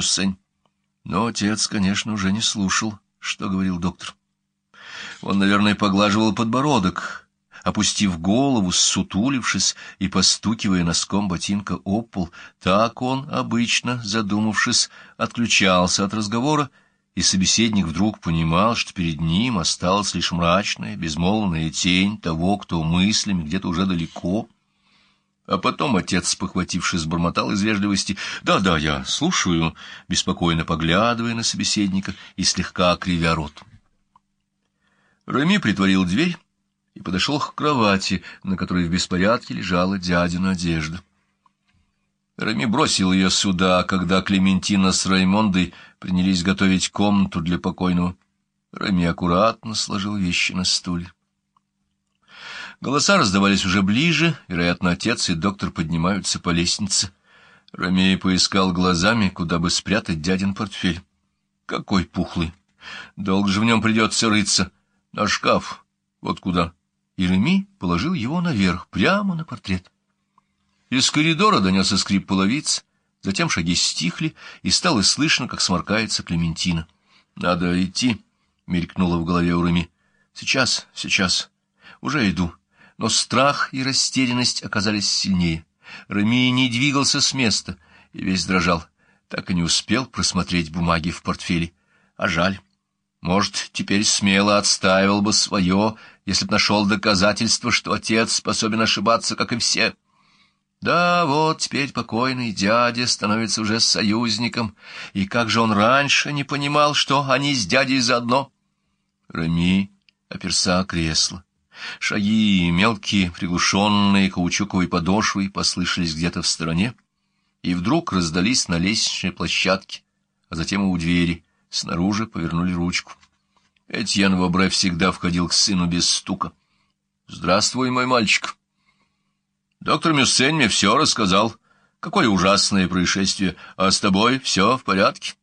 Мюссень. Но отец, конечно, уже не слушал, что говорил доктор. Он, наверное, поглаживал подбородок, опустив голову, сутулившись и постукивая носком ботинка об пол. Так он, обычно, задумавшись, отключался от разговора, и собеседник вдруг понимал, что перед ним осталась лишь мрачная, безмолвная тень того, кто мыслями где-то уже далеко. А потом отец, похватившись, бормотал из вежливости «Да-да, я слушаю», беспокойно поглядывая на собеседника и слегка кривя рот. Рами притворил дверь и подошел к кровати, на которой в беспорядке лежала дядина одежда. Рами бросил ее сюда, когда Клементина с Раймондой принялись готовить комнату для покойного. Рами аккуратно сложил вещи на стуле. Голоса раздавались уже ближе, вероятно, отец и доктор поднимаются по лестнице. Ромей поискал глазами, куда бы спрятать дядин портфель. Какой пухлый! Долго же в нем придется рыться. На шкаф. Вот куда. И Реми положил его наверх, прямо на портрет. Из коридора донесся скрип половиц, затем шаги стихли, и стало слышно, как сморкается Клементина. «Надо идти», — мелькнуло в голове у Реми. «Сейчас, сейчас. Уже иду». Но страх и растерянность оказались сильнее. Реми не двигался с места и весь дрожал. Так и не успел просмотреть бумаги в портфеле. А жаль. Может, теперь смело отстаивал бы свое, если б нашел доказательство, что отец способен ошибаться, как и все. Да, вот теперь покойный дядя становится уже союзником, и как же он раньше не понимал, что они с дядей заодно? Рами оперся кресло. Шаги, мелкие, приглушенные каучуковой подошвой, послышались где-то в стороне, и вдруг раздались на лестничной площадке, а затем и у двери, снаружи повернули ручку. Этьен Вобре всегда входил к сыну без стука. «Здравствуй, мой мальчик!» «Доктор Мюссень мне все рассказал. Какое ужасное происшествие. А с тобой все в порядке?»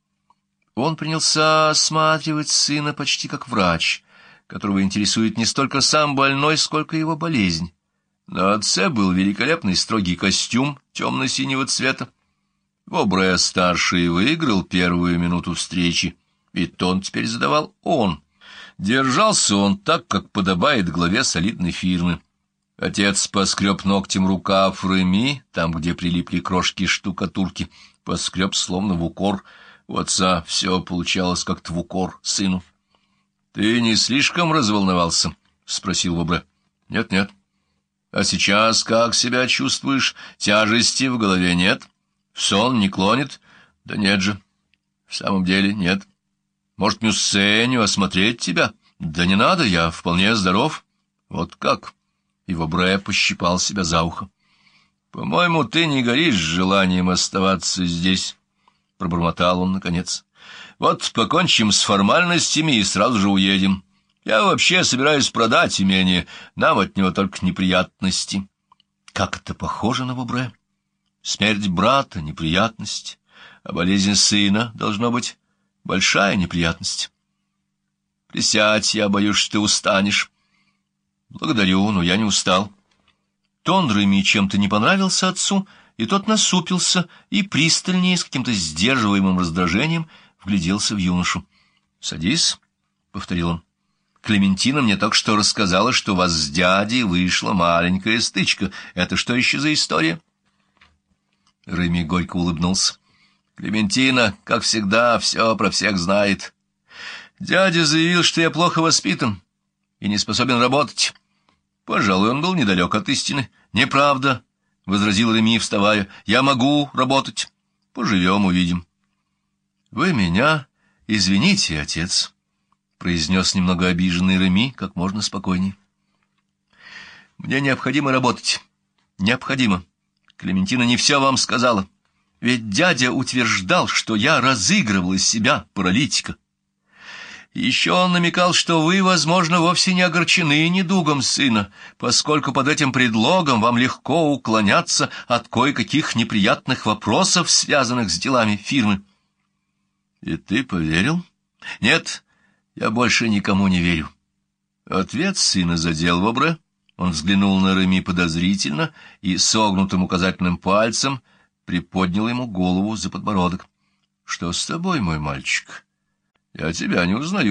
Он принялся осматривать сына почти как врач, которого интересует не столько сам больной, сколько его болезнь. На отце был великолепный строгий костюм темно-синего цвета. Вобре-старший выиграл первую минуту встречи, и тон теперь задавал он. Держался он так, как подобает главе солидной фирмы. Отец поскреб ногтем рукав Реми, там, где прилипли крошки штукатурки, поскреб словно в укор. У отца все получалось как-то в укор сыну. «Ты не слишком разволновался?» — спросил Вобре. «Нет-нет». «А сейчас как себя чувствуешь? Тяжести в голове нет? В сон не клонит?» «Да нет же. В самом деле нет. Может, Мюссеню осмотреть тебя?» «Да не надо, я вполне здоров». «Вот как?» И Вобре пощипал себя за ухо. «По-моему, ты не горишь желанием оставаться здесь», — пробормотал он наконец. Вот покончим с формальностями и сразу же уедем. Я вообще собираюсь продать имение, нам от него только неприятности. Как это похоже на Бобре? Смерть брата — неприятность, а болезнь сына должно быть большая неприятность. Присядь, я боюсь, что ты устанешь. Благодарю, но я не устал. Тон Реми чем-то не понравился отцу, и тот насупился и пристальнее, с каким-то сдерживаемым раздражением, — вгляделся в юношу. — Садись, — повторил он. — Клементина мне только что рассказала, что у вас с дядей вышла маленькая стычка. Это что еще за история? Реми горько улыбнулся. — Клементина, как всегда, все про всех знает. Дядя заявил, что я плохо воспитан и не способен работать. Пожалуй, он был недалек от истины. — Неправда, — возразил Реми, вставая. — Я могу работать. Поживем, увидим. — «Вы меня извините, отец», — произнес немного обиженный Реми, как можно спокойнее. «Мне необходимо работать. Необходимо. Клементина не все вам сказала. Ведь дядя утверждал, что я разыгрывал из себя паралитика. Еще он намекал, что вы, возможно, вовсе не огорчены недугом сына, поскольку под этим предлогом вам легко уклоняться от кое-каких неприятных вопросов, связанных с делами фирмы. И ты поверил? Нет, я больше никому не верю. Ответ сына задел Вобре. Он взглянул на Реми подозрительно и согнутым указательным пальцем приподнял ему голову за подбородок. Что с тобой, мой мальчик? Я тебя не узнаю.